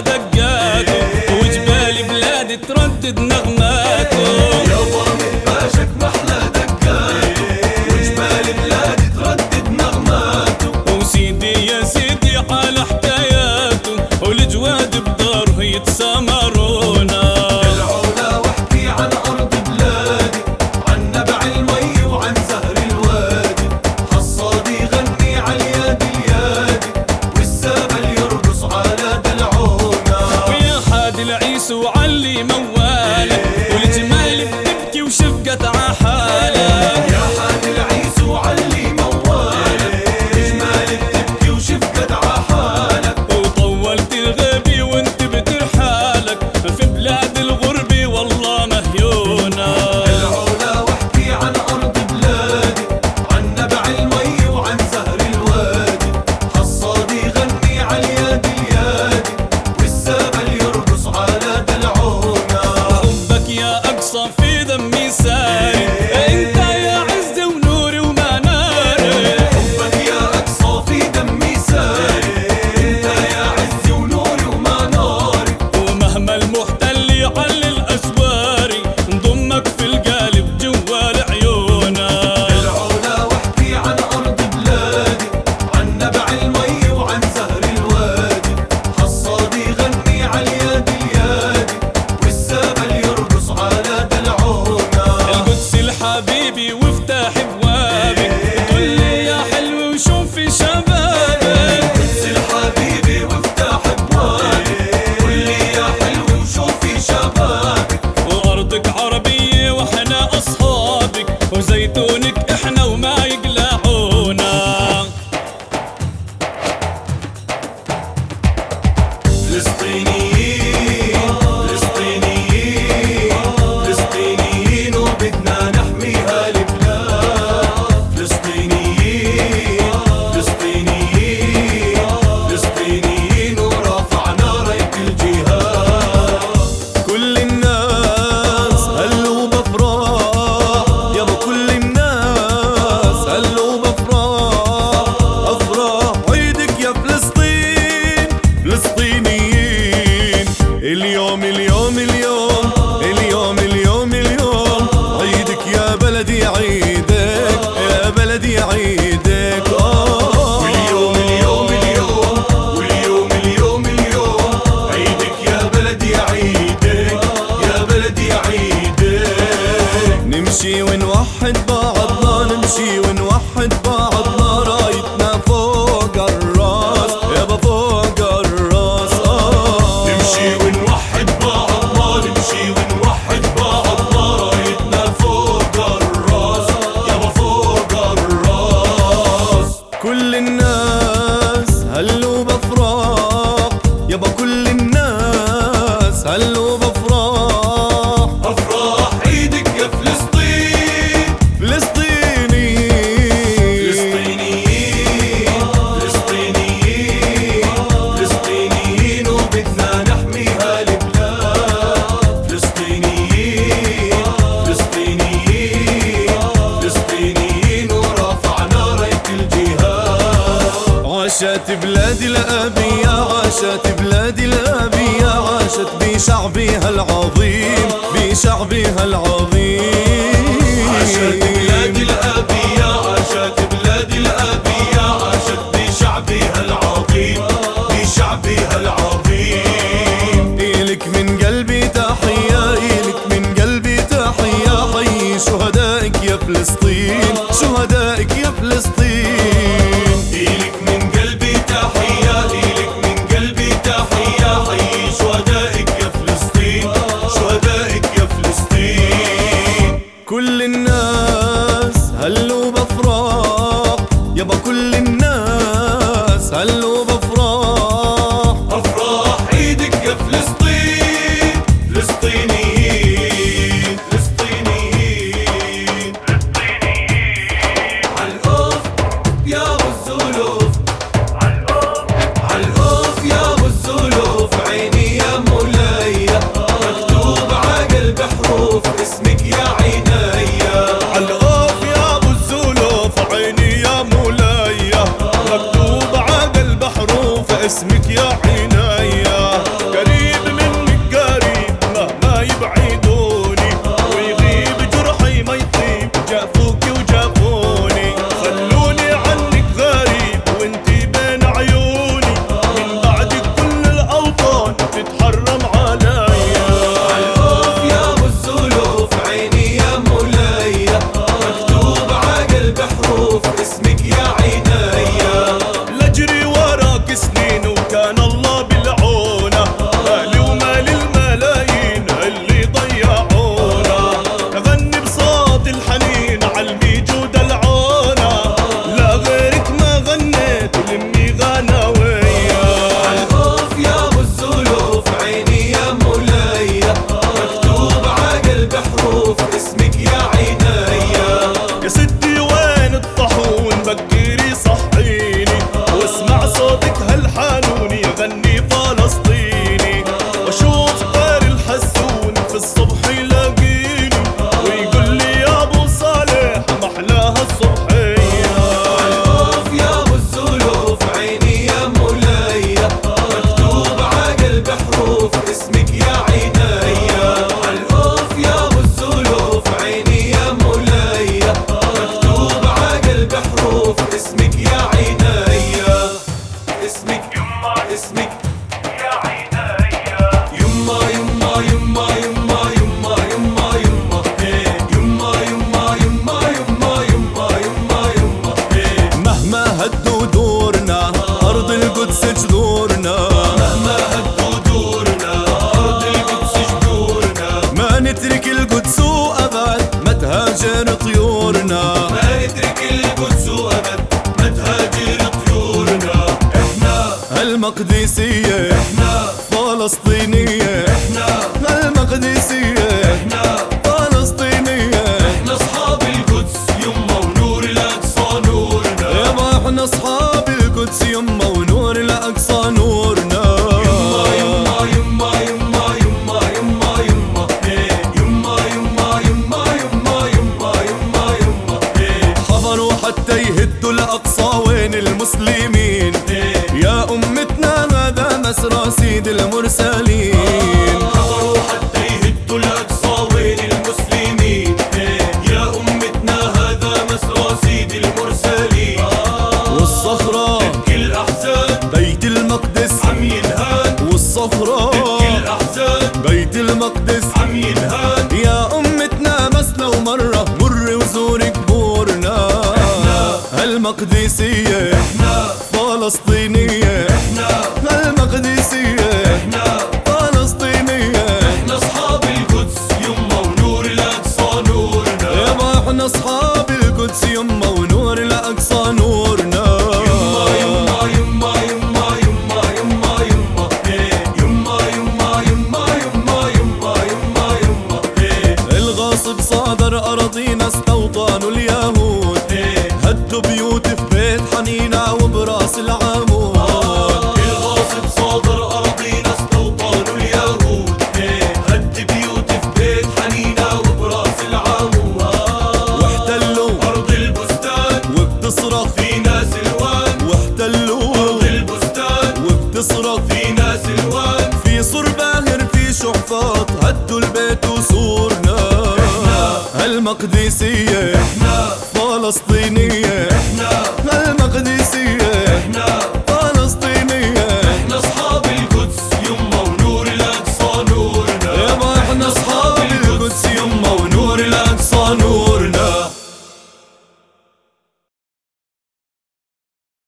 دقاته وجبال بلادي تردد محلى دقاته وجبال تردد نغماته يا سيدي حكاياته والجواد بداره يتسامر العظيم بشعبها العظيم. عاشت بلاد الأبية عاشت بلاد الأبية عاشت بشعبها العظيم بشعبها العظيم. إلك من قلبي تحية إلك من قلبي تحية حي شهدائك يا فلسطين. نترك القدس أبد ما تهاجر طيورنا. ما نترك القدس أبد ما تهاجر طيورنا. إحنا المقدسي Senta e صادر أراضينا المقدسية إحنا فلسطينية. إحنا